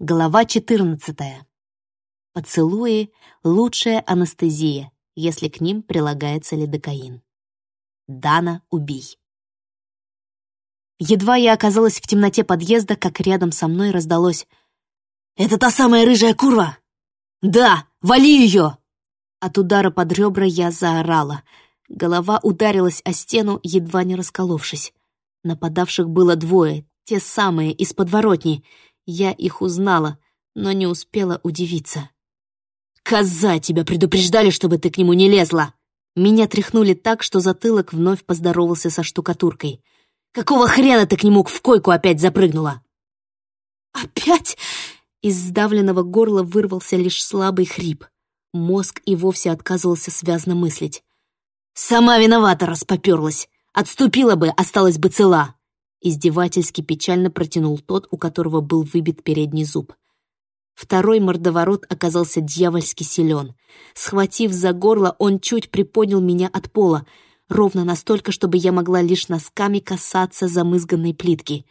Глава 14. Поцелуи — лучшая анестезия, если к ним прилагается лидокаин. Дана, убей. Едва я оказалась в темноте подъезда, как рядом со мной раздалось «Это та самая рыжая курва!» «Да, вали ее!» От удара под ребра я заорала. Голова ударилась о стену, едва не расколовшись. Нападавших было двое, те самые из подворотни — я их узнала, но не успела удивиться. «Коза, тебя предупреждали, чтобы ты к нему не лезла!» Меня тряхнули так, что затылок вновь поздоровался со штукатуркой. «Какого хрена ты к нему в койку опять запрыгнула?» «Опять?» Из сдавленного горла вырвался лишь слабый хрип. Мозг и вовсе отказывался связно мыслить. «Сама виновата, раз попёрлась. Отступила бы, осталась бы цела. Издевательски печально протянул тот, у которого был выбит передний зуб. Второй мордоворот оказался дьявольски силен. Схватив за горло, он чуть приподнял меня от пола, ровно настолько, чтобы я могла лишь носками касаться замызганной плитки.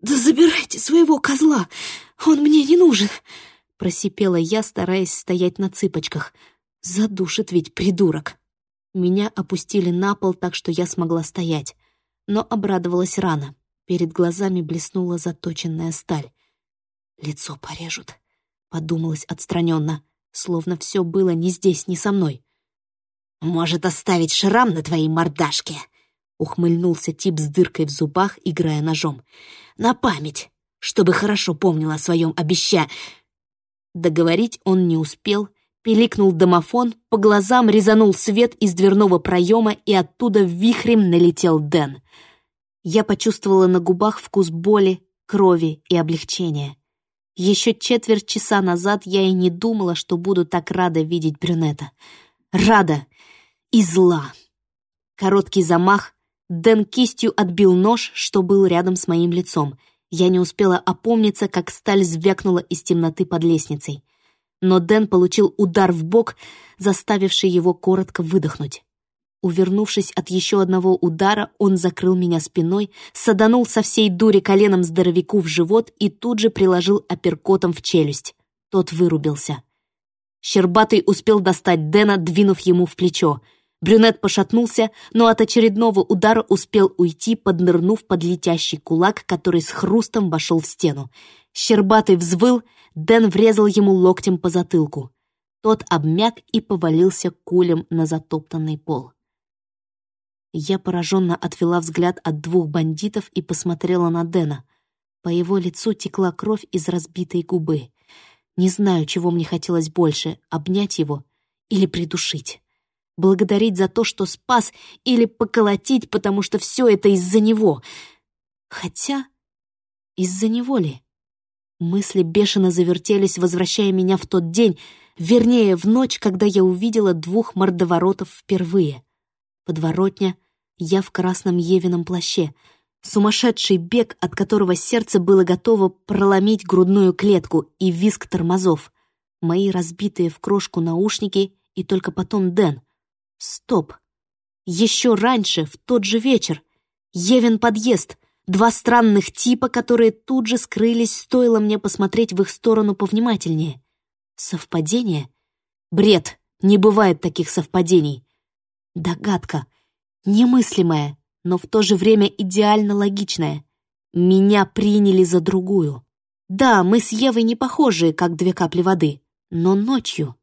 «Да забирайте своего козла! Он мне не нужен!» Просипела я, стараясь стоять на цыпочках. Задушит ведь придурок. Меня опустили на пол так, что я смогла стоять но обрадовалась рано. Перед глазами блеснула заточенная сталь. «Лицо порежут», — подумалась отстраненно, словно все было не здесь, не со мной. «Может, оставить шрам на твоей мордашке?» — ухмыльнулся тип с дыркой в зубах, играя ножом. «На память, чтобы хорошо помнила о своем обеща...» Договорить он не успел — Пиликнул домофон, по глазам резанул свет из дверного проема, и оттуда вихрем налетел Дэн. Я почувствовала на губах вкус боли, крови и облегчения. Еще четверть часа назад я и не думала, что буду так рада видеть брюнета. Рада и зла. Короткий замах. Дэн кистью отбил нож, что был рядом с моим лицом. Я не успела опомниться, как сталь звякнула из темноты под лестницей но Дэн получил удар в бок, заставивший его коротко выдохнуть. Увернувшись от еще одного удара, он закрыл меня спиной, саданул со всей дури коленом здоровяку в живот и тут же приложил апперкотом в челюсть. Тот вырубился. Щербатый успел достать Дэна, двинув ему в плечо. Брюнет пошатнулся, но от очередного удара успел уйти, поднырнув под летящий кулак, который с хрустом вошел в стену. Щербатый взвыл, Дэн врезал ему локтем по затылку. Тот обмяк и повалился кулем на затоптанный пол. Я пораженно отвела взгляд от двух бандитов и посмотрела на Дэна. По его лицу текла кровь из разбитой губы. Не знаю, чего мне хотелось больше — обнять его или придушить. Благодарить за то, что спас, или поколотить, потому что все это из-за него. Хотя, из-за него ли? Мысли бешено завертелись, возвращая меня в тот день, вернее, в ночь, когда я увидела двух мордоворотов впервые. Подворотня, я в красном Евином плаще, сумасшедший бег, от которого сердце было готово проломить грудную клетку и визг тормозов, мои разбитые в крошку наушники и только потом Дэн. Стоп. Еще раньше, в тот же вечер. Евин подъезд, Два странных типа, которые тут же скрылись, стоило мне посмотреть в их сторону повнимательнее. Совпадение? Бред. Не бывает таких совпадений. Догадка. Немыслимая, но в то же время идеально логичная. Меня приняли за другую. Да, мы с Евой не похожи, как две капли воды, но ночью...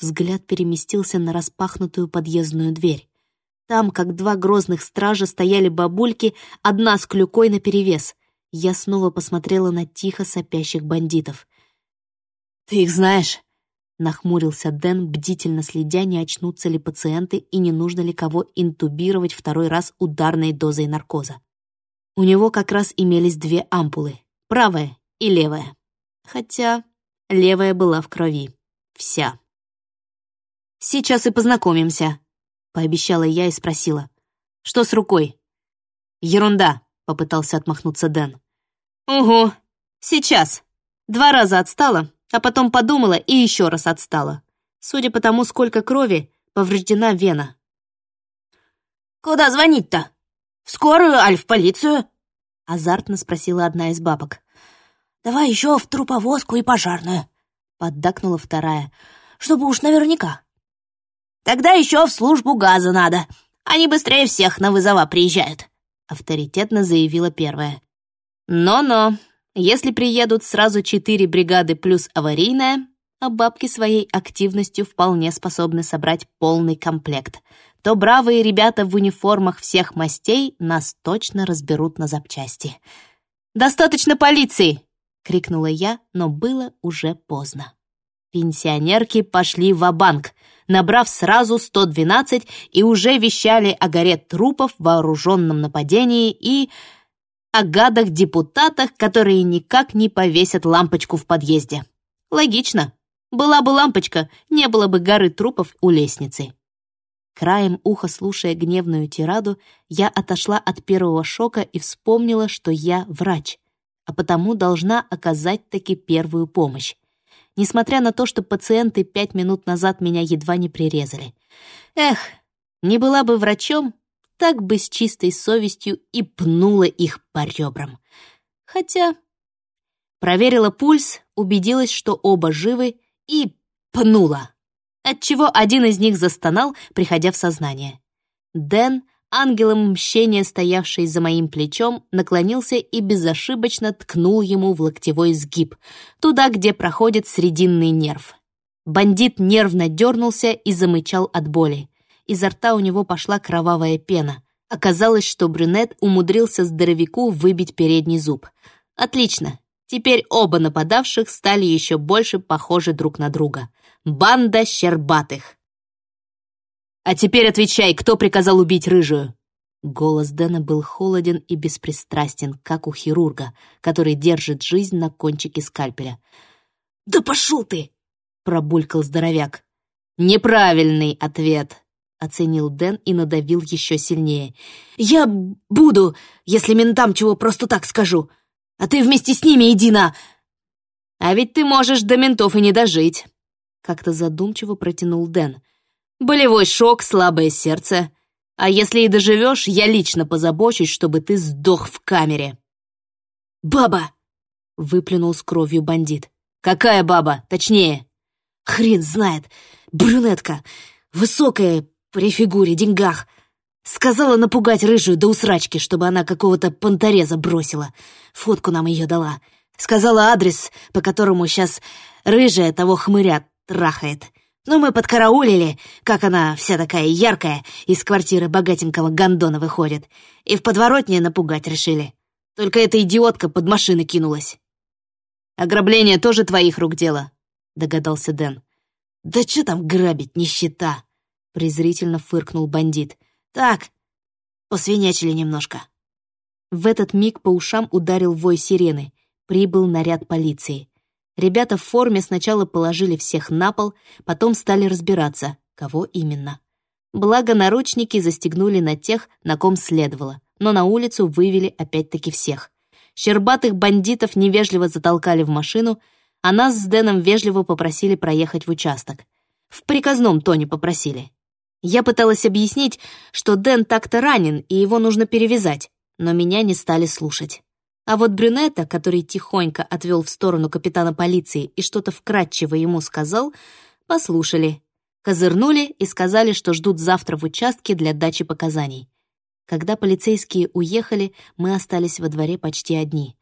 Взгляд переместился на распахнутую подъездную дверь. Там, как два грозных стража, стояли бабульки, одна с клюкой наперевес. Я снова посмотрела на тихо сопящих бандитов. «Ты их знаешь?» — нахмурился Дэн, бдительно следя, не очнутся ли пациенты и не нужно ли кого интубировать второй раз ударной дозой наркоза. У него как раз имелись две ампулы — правая и левая. Хотя левая была в крови. Вся. «Сейчас и познакомимся», — пообещала я и спросила. «Что с рукой?» «Ерунда», — попытался отмахнуться Дэн. «Угу, сейчас. Два раза отстала, а потом подумала и еще раз отстала. Судя по тому, сколько крови, повреждена вена». «Куда звонить-то? В скорую, аль в полицию?» — азартно спросила одна из бабок. давай еще в труповозку и пожарную», — поддакнула вторая, «чтобы уж наверняка». «Тогда еще в службу газа надо. Они быстрее всех на вызова приезжают», — авторитетно заявила первая. «Но-но, если приедут сразу четыре бригады плюс аварийная, а бабки своей активностью вполне способны собрать полный комплект, то бравые ребята в униформах всех мастей нас точно разберут на запчасти. «Достаточно полиции!» — крикнула я, но было уже поздно. Пенсионерки пошли в банк набрав сразу 112 и уже вещали о горе трупов, вооруженном нападении и о гадах-депутатах, которые никак не повесят лампочку в подъезде. Логично. Была бы лампочка, не было бы горы трупов у лестницы. Краем уха, слушая гневную тираду, я отошла от первого шока и вспомнила, что я врач, а потому должна оказать таки первую помощь. Несмотря на то, что пациенты пять минут назад меня едва не прирезали. Эх, не была бы врачом, так бы с чистой совестью и пнула их по ребрам. Хотя... Проверила пульс, убедилась, что оба живы, и пнула, отчего один из них застонал, приходя в сознание. Дэн, ангелом мщения, стоявший за моим плечом, наклонился и безошибочно ткнул ему в локтевой сгиб, туда, где проходит срединный нерв. Бандит нервно дернулся и замычал от боли. Изо рта у него пошла кровавая пена. Оказалось, что брюнет умудрился здоровяку выбить передний зуб. Отлично, Теперь оба нападавших стали еще больше похожи друг на друга. Банда щербатых. «А теперь отвечай, кто приказал убить рыжую?» Голос Дэна был холоден и беспристрастен, как у хирурга, который держит жизнь на кончике скальпеля. «Да пошел ты!» — пробулькал здоровяк. «Неправильный ответ», — оценил Дэн и надавил еще сильнее. «Я буду, если ментам чего просто так скажу а ты вместе с ними иди на...» «А ведь ты можешь до ментов и не дожить», — как-то задумчиво протянул Дэн. «Болевой шок, слабое сердце. А если и доживешь, я лично позабочусь, чтобы ты сдох в камере». «Баба!» — выплюнул с кровью бандит. «Какая баба? Точнее?» «Хрен знает. Брюнетка. Высокая, при фигуре, деньгах. Сказала напугать рыжую до усрачки, чтобы она какого-то понтореза бросила. Фотку нам ее дала. Сказала адрес, по которому сейчас рыжая того хмыря трахает. Ну, мы подкараулили, как она вся такая яркая, из квартиры богатенького гондона выходит. И в подворотне напугать решили. Только эта идиотка под машины кинулась. «Ограбление тоже твоих рук дело», — догадался Дэн. «Да что там грабить, нищета?» — презрительно фыркнул бандит. Так, посвинячили немножко. В этот миг по ушам ударил вой сирены. Прибыл наряд полиции. Ребята в форме сначала положили всех на пол, потом стали разбираться, кого именно. Благо, наручники застегнули на тех, на ком следовало, но на улицу вывели опять-таки всех. Щербатых бандитов невежливо затолкали в машину, а нас с Дэном вежливо попросили проехать в участок. В приказном тоне попросили. Я пыталась объяснить, что Дэн так-то ранен, и его нужно перевязать, но меня не стали слушать. А вот брюнета, который тихонько отвел в сторону капитана полиции и что-то вкратчиво ему сказал, послушали. Козырнули и сказали, что ждут завтра в участке для дачи показаний. Когда полицейские уехали, мы остались во дворе почти одни.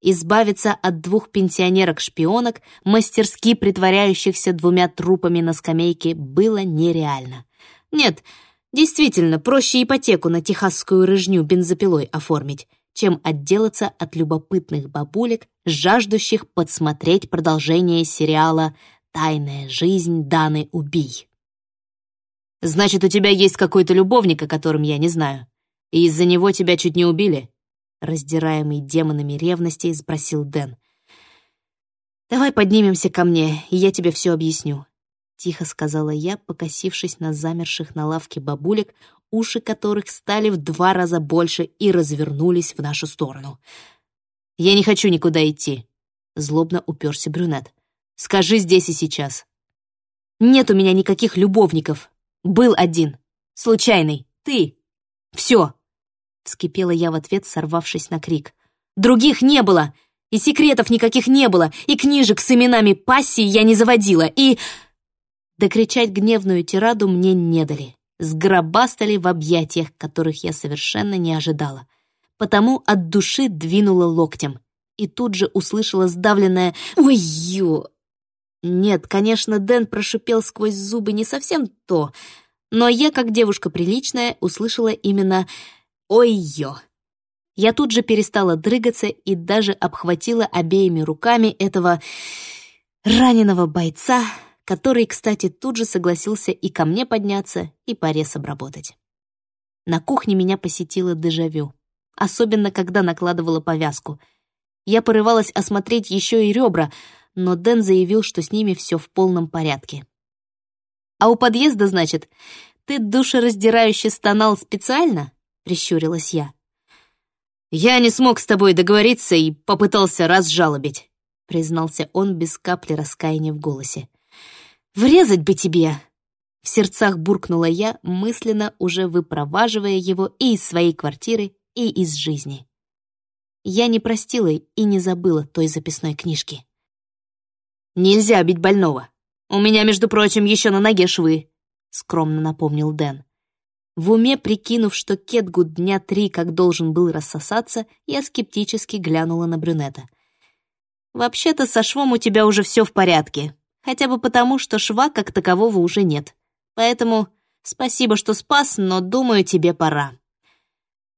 Избавиться от двух пенсионерок-шпионок, мастерски притворяющихся двумя трупами на скамейке, было нереально. Нет, действительно, проще ипотеку на техасскую рыжню бензопилой оформить, чем отделаться от любопытных бабулек, жаждущих подсмотреть продолжение сериала «Тайная жизнь Даны Убий». «Значит, у тебя есть какой-то любовник, о котором я не знаю, и из-за него тебя чуть не убили?» Раздираемый демонами ревности, спросил Дэн. «Давай поднимемся ко мне, и я тебе все объясню. Тихо сказала я, покосившись на замерших на лавке бабулек, уши которых стали в два раза больше и развернулись в нашу сторону. «Я не хочу никуда идти», — злобно уперся брюнет. «Скажи здесь и сейчас». «Нет у меня никаких любовников. Был один. Случайный. Ты. Все!» Вскипела я в ответ, сорвавшись на крик. «Других не было! И секретов никаких не было, и книжек с именами пассии я не заводила, и... Докричать гневную тираду мне не дали. Сгробастали в объятиях, которых я совершенно не ожидала. Потому от души двинула локтем. И тут же услышала сдавленное «Ой-ё!». Нет, конечно, Дэн прошипел сквозь зубы не совсем то, но я, как девушка приличная, услышала именно «Ой-ё!». Я тут же перестала дрыгаться и даже обхватила обеими руками этого раненого бойца, который, кстати, тут же согласился и ко мне подняться, и порез обработать. На кухне меня посетило дежавю, особенно когда накладывала повязку. Я порывалась осмотреть еще и ребра, но Дэн заявил, что с ними все в полном порядке. «А у подъезда, значит, ты душераздирающе стонал специально?» — прищурилась я. «Я не смог с тобой договориться и попытался разжалобить», признался он без капли раскаяния в голосе. «Врезать бы тебе!» В сердцах буркнула я, мысленно уже выпроваживая его и из своей квартиры, и из жизни. Я не простила и не забыла той записной книжки. «Нельзя бить больного. У меня, между прочим, еще на ноге швы», — скромно напомнил Дэн. В уме, прикинув, что Кетгуд дня три как должен был рассосаться, я скептически глянула на брюнета. «Вообще-то со швом у тебя уже все в порядке, хотя бы потому, что шва как такового уже нет. Поэтому спасибо, что спас, но, думаю, тебе пора».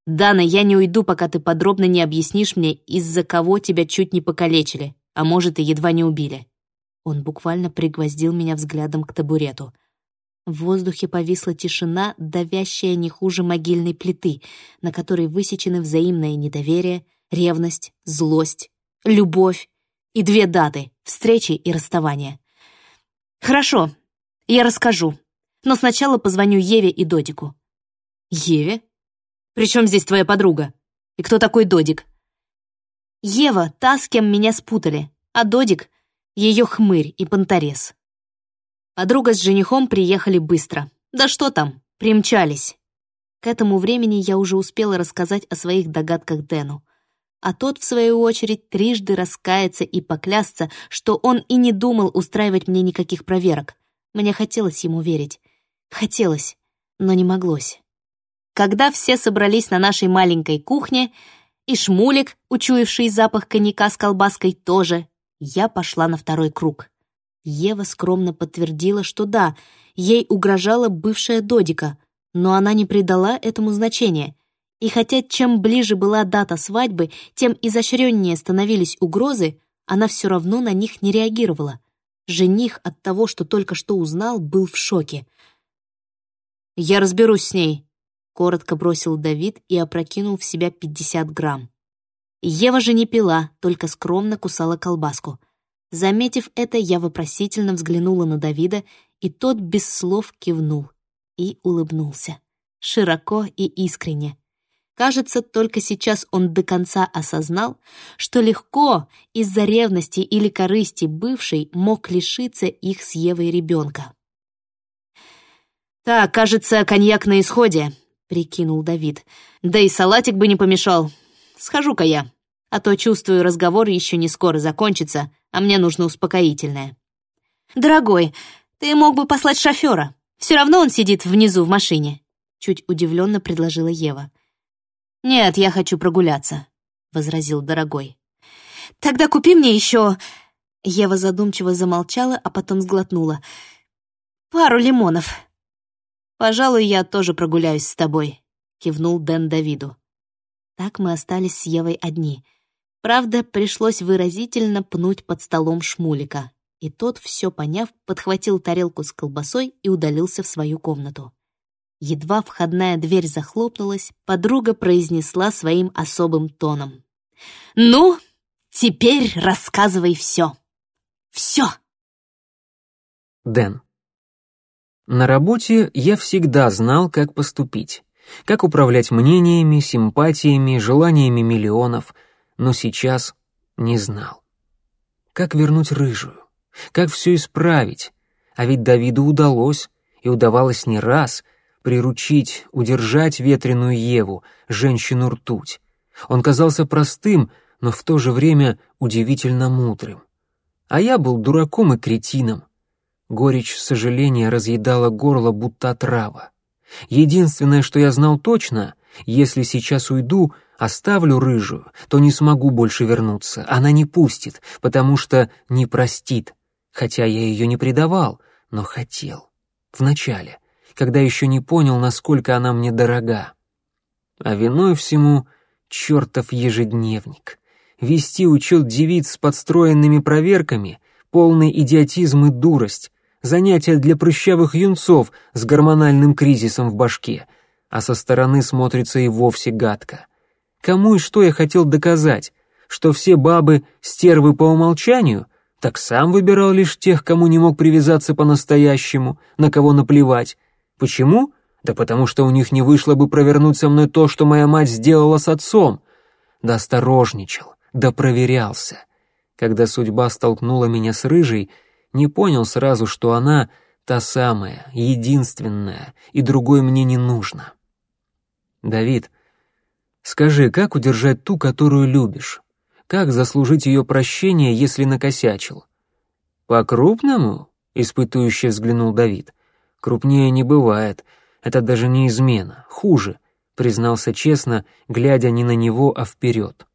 «Дана, я не уйду, пока ты подробно не объяснишь мне, из-за кого тебя чуть не покалечили, а может, и едва не убили». Он буквально пригвоздил меня взглядом к табурету — в воздухе повисла тишина, давящая не хуже могильной плиты, на которой высечены взаимное недоверие, ревность, злость, любовь и две даты — встречи и расставания. «Хорошо, я расскажу, но сначала позвоню Еве и Додику». «Еве? Причем здесь твоя подруга? И кто такой Додик?» «Ева — та, с кем меня спутали, а Додик — ее хмырь и понторез». Подруга с женихом приехали быстро. Да что там, примчались. К этому времени я уже успела рассказать о своих догадках Дэну. А тот, в свою очередь, трижды раскаяться и поклясться, что он и не думал устраивать мне никаких проверок. Мне хотелось ему верить. Хотелось, но не моглось. Когда все собрались на нашей маленькой кухне, и Шмулик, учуявший запах коньяка с колбаской, тоже, я пошла на второй круг. Ева скромно подтвердила, что да, ей угрожала бывшая Додика, но она не придала этому значения. И хотя чем ближе была дата свадьбы, тем изощреннее становились угрозы, она все равно на них не реагировала. Жених от того, что только что узнал, был в шоке. «Я разберусь с ней», — коротко бросил Давид и опрокинул в себя 50 грамм. Ева же не пила, только скромно кусала колбаску — Заметив это, я вопросительно взглянула на Давида, и тот без слов кивнул и улыбнулся. Широко и искренне. Кажется, только сейчас он до конца осознал, что легко из-за ревности или корысти бывшей мог лишиться их с Евой ребенка. «Так, кажется, коньяк на исходе», — прикинул Давид. «Да и салатик бы не помешал. Схожу-ка я, а то, чувствую, разговор еще не скоро закончится, а мне нужно успокоительное. «Дорогой, ты мог бы послать шофера. Все равно он сидит внизу в машине», — чуть удивленно предложила Ева. «Нет, я хочу прогуляться», — возразил дорогой. «Тогда купи мне еще...» Ева задумчиво замолчала, а потом сглотнула. «Пару лимонов». «Пожалуй, я тоже прогуляюсь с тобой», — кивнул Дэн Давиду. Так мы остались с Евой одни — Правда, пришлось выразительно пнуть под столом шмулика. И тот, все поняв, подхватил тарелку с колбасой и удалился в свою комнату. Едва входная дверь захлопнулась, подруга произнесла своим особым тоном. «Ну, теперь рассказывай все. Все!» Дэн. На работе я всегда знал, как поступить. Как управлять мнениями, симпатиями, желаниями миллионов — но сейчас не знал. Как вернуть рыжую? Как все исправить? А ведь Давиду удалось, и удавалось не раз, приручить, удержать ветреную Еву, женщину-ртуть. Он казался простым, но в то же время удивительно мудрым. А я был дураком и кретином. Горечь сожаления разъедала горло, будто отрава. Единственное, что я знал точно, если сейчас уйду, оставлю рыжую, то не смогу больше вернуться. Она не пустит, потому что не простит. Хотя я ее не предавал, но хотел. Вначале, когда еще не понял, насколько она мне дорога. А виной всему чертов ежедневник. Вести учет девиц с подстроенными проверками — полный идиотизм и дурость, занятие для прыщавых юнцов с гормональным кризисом в башке, а со стороны смотрится и вовсе гадко. Кому и что я хотел доказать? Что все бабы — стервы по умолчанию? Так сам выбирал лишь тех, кому не мог привязаться по-настоящему, на кого наплевать. Почему? Да потому что у них не вышло бы провернуть со мной то, что моя мать сделала с отцом. Да осторожничал, да проверялся. Когда судьба столкнула меня с рыжей, не понял сразу, что она та самая, единственная, и другой мне не нужно. Давид, скажи, как удержать ту, которую любишь? Как заслужить ее прощение, если накосячил? По-крупному? Испытующе взглянул Давид. Крупнее не бывает. Это даже не измена. Хуже, признался честно, глядя не на него, а вперед.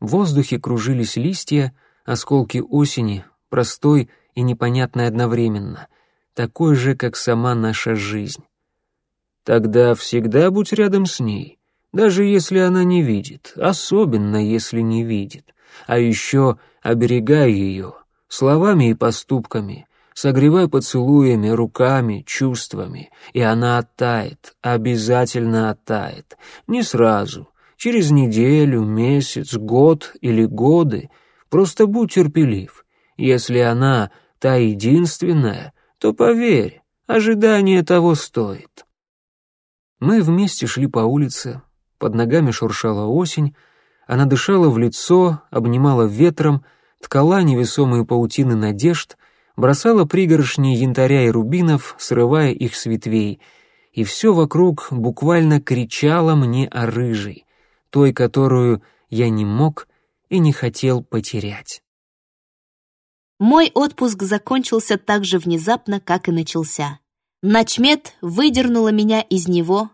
В воздухе кружились листья, осколки осени, простой и непонятный одновременно, такой же, как сама наша жизнь. Тогда всегда будь рядом с ней, даже если она не видит, особенно если не видит. А еще оберегай ее словами и поступками, согревай поцелуями, руками, чувствами, и она оттает, обязательно оттает. Не сразу, через неделю, месяц, год или годы. Просто будь терпелив. Если она та единственная, то поверь, ожидание того стоит. Мы вместе шли по улице, под ногами шуршала осень, она дышала в лицо, обнимала ветром, ткала невесомые паутины надежд, бросала пригоршни янтаря и рубинов, срывая их с ветвей, и все вокруг буквально кричало мне о рыжей, той, которую я не мог и не хотел потерять. Мой отпуск закончился так же внезапно, как и начался. Начмет выдернула меня из него,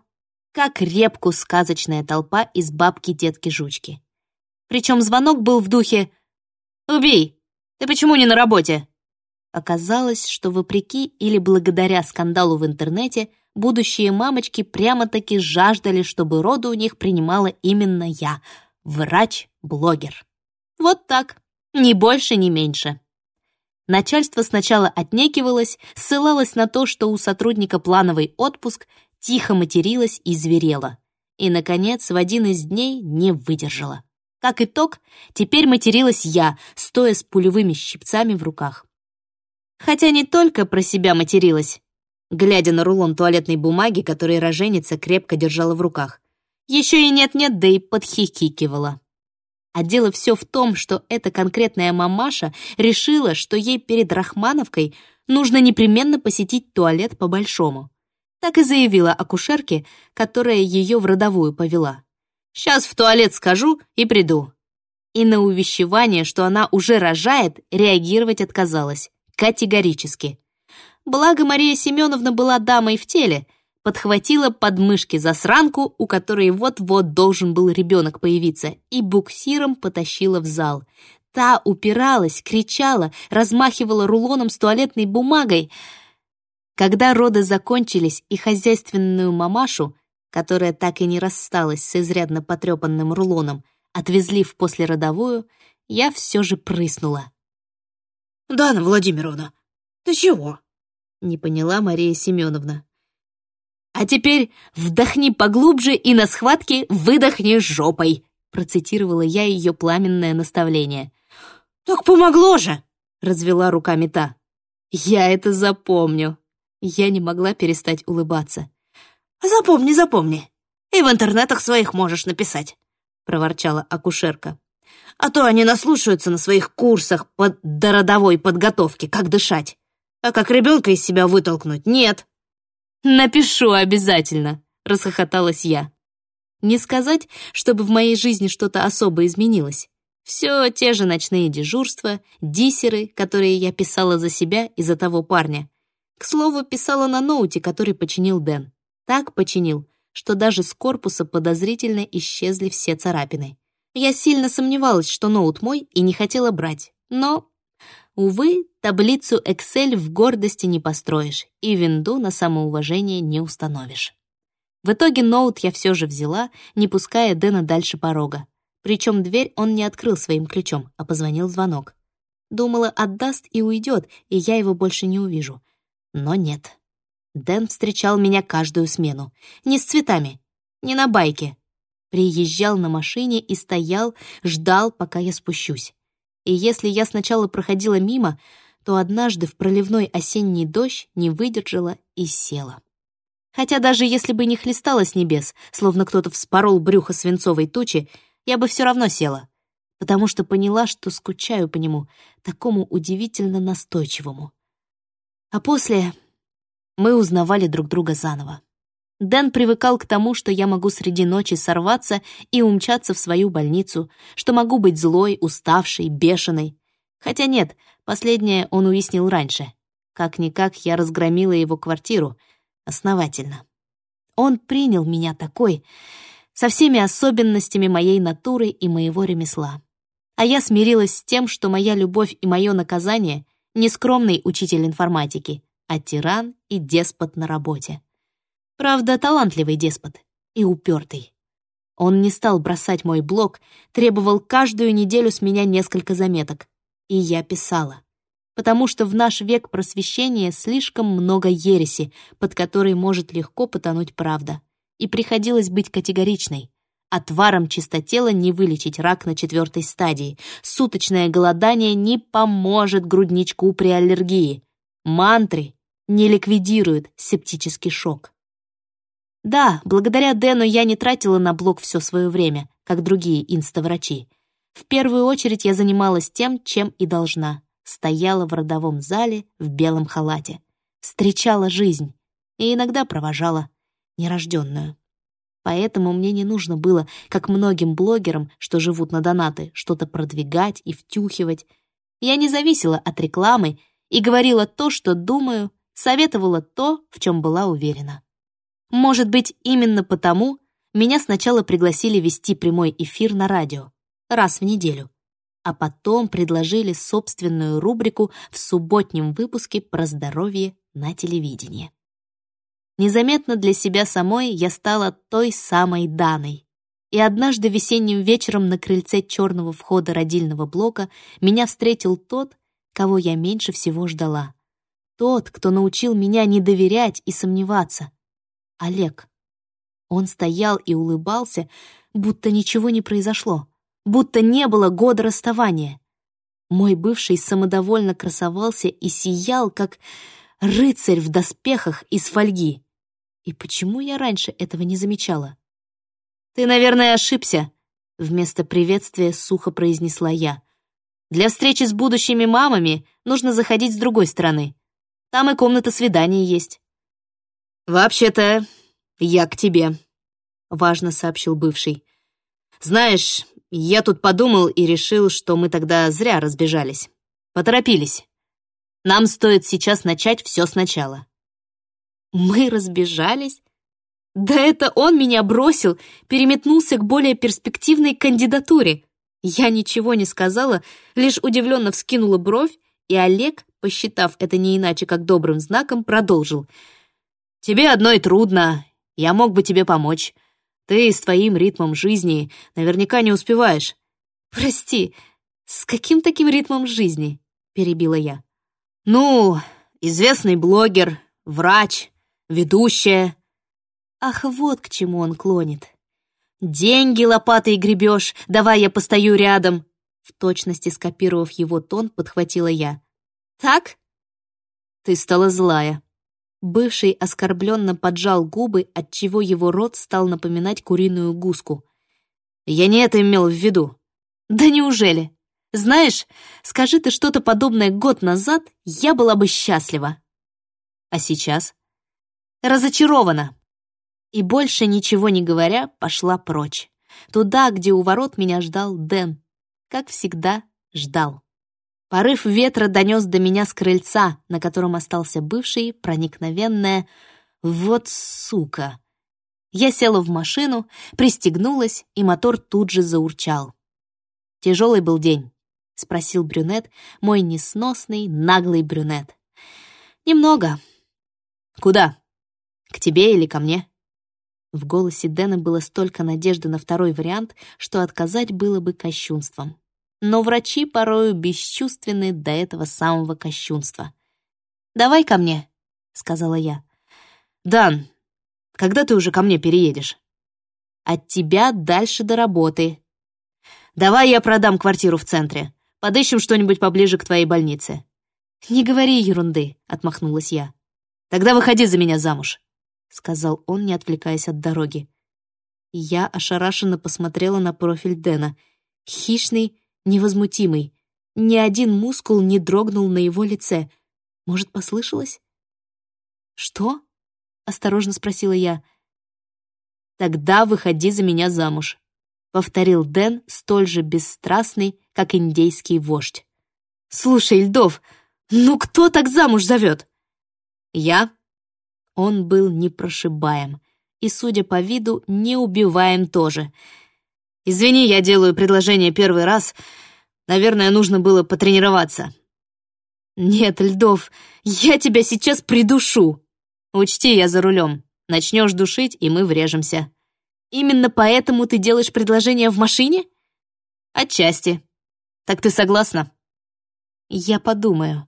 как репку сказочная толпа из бабки-детки-жучки. Причем звонок был в духе «Убей! Ты почему не на работе?» Оказалось, что вопреки или благодаря скандалу в интернете, будущие мамочки прямо-таки жаждали, чтобы роды у них принимала именно я, врач-блогер. Вот так, ни больше, ни меньше. Начальство сначала отнекивалось, ссылалось на то, что у сотрудника плановый отпуск, тихо материлось и зверело. И, наконец, в один из дней не выдержала. Как итог, теперь материлась я, стоя с пулевыми щипцами в руках. Хотя не только про себя материлась, глядя на рулон туалетной бумаги, который роженица крепко держала в руках. Еще и нет-нет, да и подхихикивала. А дело все в том, что эта конкретная мамаша решила, что ей перед Рахмановкой нужно непременно посетить туалет по-большому. Так и заявила акушерке, которая ее в родовую повела. «Сейчас в туалет скажу и приду». И на увещевание, что она уже рожает, реагировать отказалась. Категорически. Благо Мария Семеновна была дамой в теле — подхватила подмышки засранку, у которой вот-вот должен был ребенок появиться, и буксиром потащила в зал. Та упиралась, кричала, размахивала рулоном с туалетной бумагой. Когда роды закончились и хозяйственную мамашу, которая так и не рассталась с изрядно потрепанным рулоном, отвезли в послеродовую, я все же прыснула. «Дана Владимировна, ты чего?» — не поняла Мария Семеновна. «А теперь вдохни поглубже и на схватке выдохни жопой», процитировала я ее пламенное наставление. «Так помогло же!» — развела руками та. «Я это запомню». Я не могла перестать улыбаться. «Запомни, запомни. И в интернетах своих можешь написать», — проворчала акушерка. «А то они наслушаются на своих курсах по дородовой подготовке, как дышать. А как ребенка из себя вытолкнуть? Нет. «Напишу обязательно», — расхохоталась я. Не сказать, чтобы в моей жизни что-то особо изменилось. Все те же ночные дежурства, диссеры, которые я писала за себя и за того парня. К слову, писала на ноуте, который починил Дэн. Так починил, что даже с корпуса подозрительно исчезли все царапины. Я сильно сомневалась, что ноут мой, и не хотела брать. Но, увы, таблицу Excel в гордости не построишь и винду на самоуважение не установишь. В итоге ноут я все же взяла, не пуская Дэна дальше порога. Причем дверь он не открыл своим ключом, а позвонил звонок. Думала, отдаст и уйдет, и я его больше не увижу. Но нет. Дэн встречал меня каждую смену. Не с цветами, не на байке. Приезжал на машине и стоял, ждал, пока я спущусь. И если я сначала проходила мимо, то однажды в проливной осенний дождь не выдержала и села. Хотя даже если бы не хлестало с небес, словно кто-то вспорол брюхо свинцовой тучи, я бы все равно села, потому что поняла, что скучаю по нему, такому удивительно настойчивому. А после мы узнавали друг друга заново. Дэн привыкал к тому, что я могу среди ночи сорваться и умчаться в свою больницу, что могу быть злой, уставшей, бешеной. Хотя нет, последнее он уяснил раньше. Как-никак я разгромила его квартиру. Основательно. Он принял меня такой, со всеми особенностями моей натуры и моего ремесла. А я смирилась с тем, что моя любовь и мое наказание — не скромный учитель информатики, а тиран и деспот на работе. Правда, талантливый деспот и упертый. Он не стал бросать мой блог, требовал каждую неделю с меня несколько заметок. И я писала. Потому что в наш век просвещения слишком много ереси, под которой может легко потонуть правда и приходилось быть категоричной. Отваром чистотела не вылечить рак на четвертой стадии. Суточное голодание не поможет грудничку при аллергии. Мантры не ликвидируют септический шок. Да, благодаря Дэну я не тратила на блог все свое время, как другие инставрачи. В первую очередь я занималась тем, чем и должна. Стояла в родовом зале в белом халате. Встречала жизнь и иногда провожала нерожденную. Поэтому мне не нужно было, как многим блогерам, что живут на донаты, что-то продвигать и втюхивать. Я не зависела от рекламы и говорила то, что думаю, советовала то, в чем была уверена. Может быть, именно потому меня сначала пригласили вести прямой эфир на радио раз в неделю, а потом предложили собственную рубрику в субботнем выпуске про здоровье на телевидении. Незаметно для себя самой я стала той самой Даной. И однажды весенним вечером на крыльце черного входа родильного блока меня встретил тот, кого я меньше всего ждала. Тот, кто научил меня не доверять и сомневаться. Олег. Он стоял и улыбался, будто ничего не произошло, будто не было года расставания. Мой бывший самодовольно красовался и сиял, как рыцарь в доспехах из фольги. И почему я раньше этого не замечала? «Ты, наверное, ошибся», — вместо приветствия сухо произнесла я. «Для встречи с будущими мамами нужно заходить с другой стороны. Там и комната свидания есть». «Вообще-то, я к тебе», — важно сообщил бывший. «Знаешь, я тут подумал и решил, что мы тогда зря разбежались. Поторопились. Нам стоит сейчас начать все сначала. Мы разбежались? Да это он меня бросил, переметнулся к более перспективной кандидатуре. Я ничего не сказала, лишь удивленно вскинула бровь, и Олег, посчитав это не иначе как добрым знаком, продолжил. «Тебе одной трудно, я мог бы тебе помочь. Ты с твоим ритмом жизни наверняка не успеваешь». «Прости, с каким таким ритмом жизни?» — перебила я. «Ну, известный блогер, врач, ведущая. Ах, вот к чему он клонит. Деньги лопатой гребешь, давай я постою рядом. В точности скопировав его тон, подхватила я. Так? Ты стала злая. Бывший оскорбленно поджал губы, отчего его рот стал напоминать куриную гуску. Я не это имел в виду. Да неужели? Знаешь, скажи ты что-то подобное год назад, я была бы счастлива. А сейчас? разочарована. И больше ничего не говоря, пошла прочь. Туда, где у ворот меня ждал Дэн. Как всегда, ждал. Порыв ветра донес до меня с крыльца, на котором остался бывший, проникновенное «Вот сука!». Я села в машину, пристегнулась, и мотор тут же заурчал. Тяжелый был день. — спросил брюнет, мой несносный, наглый брюнет. «Немного». «Куда? К тебе или ко мне?» В голосе Дэна было столько надежды на второй вариант, что отказать было бы кощунством. Но врачи порою бесчувственны до этого самого кощунства. «Давай ко мне», — сказала я. «Дан, когда ты уже ко мне переедешь?» «От тебя дальше до работы». «Давай я продам квартиру в центре. Подыщем что-нибудь поближе к твоей больнице». «Не говори ерунды», — отмахнулась я. «Тогда выходи за меня замуж», — сказал он, не отвлекаясь от дороги. Я ошарашенно посмотрела на профиль Дэна. Хищный, невозмутимый. Ни один мускул не дрогнул на его лице. Может, послышалось? «Что?» — осторожно спросила я. «Тогда выходи за меня замуж», — повторил Дэн, столь же бесстрастный, как индейский вождь. «Слушай, Льдов, ну кто так замуж зовет?» «Я?» Он был непрошибаем и, судя по виду, не убиваем тоже. «Извини, я делаю предложение первый раз. Наверное, нужно было потренироваться». «Нет, Льдов, я тебя сейчас придушу!» «Учти, я за рулем. Начнешь душить, и мы врежемся». Именно поэтому ты делаешь предложение в машине? Отчасти. Так ты согласна? Я подумаю.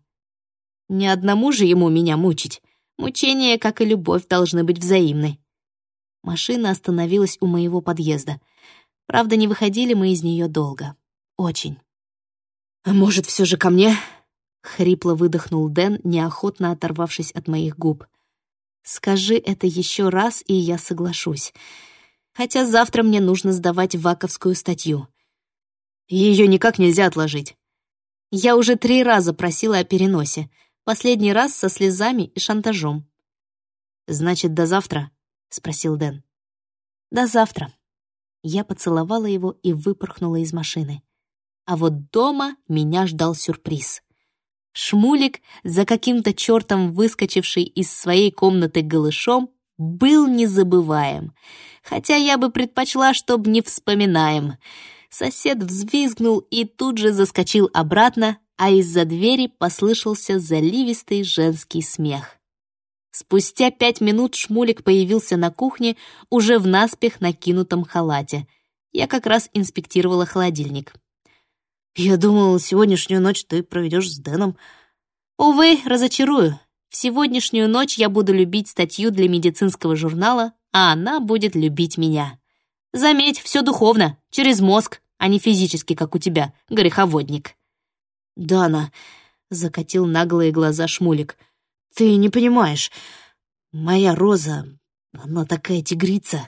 Ни одному же ему меня мучить. Мучения, как и любовь, должны быть взаимны. Машина остановилась у моего подъезда. Правда, не выходили мы из нее долго. Очень. «А может, все же ко мне?» — хрипло выдохнул Дэн, неохотно оторвавшись от моих губ. «Скажи это еще раз, и я соглашусь хотя завтра мне нужно сдавать ваковскую статью. Ее никак нельзя отложить. Я уже три раза просила о переносе, последний раз со слезами и шантажом. «Значит, до завтра?» — спросил Дэн. «До завтра». Я поцеловала его и выпорхнула из машины. А вот дома меня ждал сюрприз. Шмулик, за каким-то чертом выскочивший из своей комнаты голышом, был незабываем. Хотя я бы предпочла, чтоб не вспоминаем. Сосед взвизгнул и тут же заскочил обратно, а из-за двери послышался заливистый женский смех. Спустя пять минут Шмулик появился на кухне, уже в наспех накинутом халате. Я как раз инспектировала холодильник. «Я думал, сегодняшнюю ночь ты проведешь с Дэном». «Увы, разочарую. В сегодняшнюю ночь я буду любить статью для медицинского журнала, а она будет любить меня. Заметь, все духовно, через мозг, а не физически, как у тебя, греховодник. «Дана», — закатил наглые глаза Шмулик, — «ты не понимаешь. Моя роза, она такая тигрица,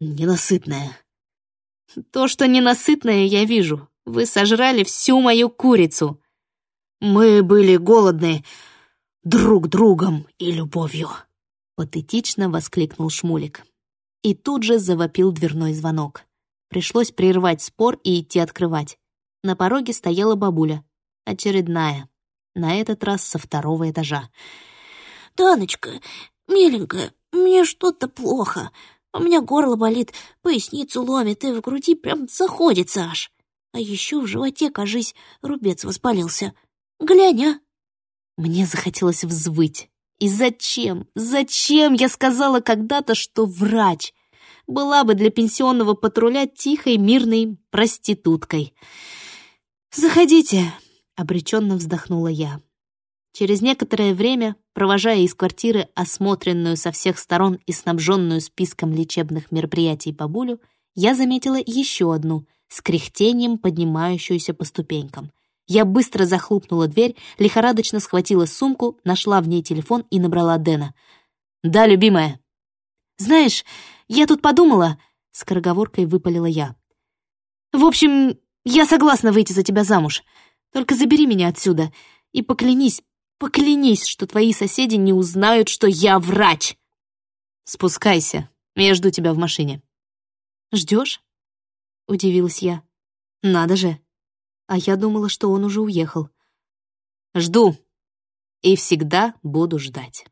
ненасытная». «То, что ненасытное, я вижу. Вы сожрали всю мою курицу». «Мы были голодны», друг другом и любовью!» — патетично воскликнул Шмулик. И тут же завопил дверной звонок. Пришлось прервать спор и идти открывать. На пороге стояла бабуля. Очередная. На этот раз со второго этажа. «Таночка, миленькая, мне что-то плохо. У меня горло болит, поясницу ломит, и в груди прям заходится аж. А еще в животе, кажись, рубец воспалился. Глянь, а!» Мне захотелось взвыть. И зачем? Зачем я сказала когда-то, что врач? Была бы для пенсионного патруля тихой, мирной проституткой. «Заходите», — обреченно вздохнула я. Через некоторое время, провожая из квартиры осмотренную со всех сторон и снабженную списком лечебных мероприятий бабулю, я заметила еще одну, с кряхтением поднимающуюся по ступенькам. Я быстро захлопнула дверь, лихорадочно схватила сумку, нашла в ней телефон и набрала Дэна. «Да, любимая». «Знаешь, я тут подумала...» — скороговоркой выпалила я. «В общем, я согласна выйти за тебя замуж. Только забери меня отсюда и поклянись, поклянись, что твои соседи не узнают, что я врач». «Спускайся», Я жду тебя в машине». «Ждешь?» — удивилась я. «Надо же. А я думала, что он уже уехал». «Жду. И всегда буду ждать».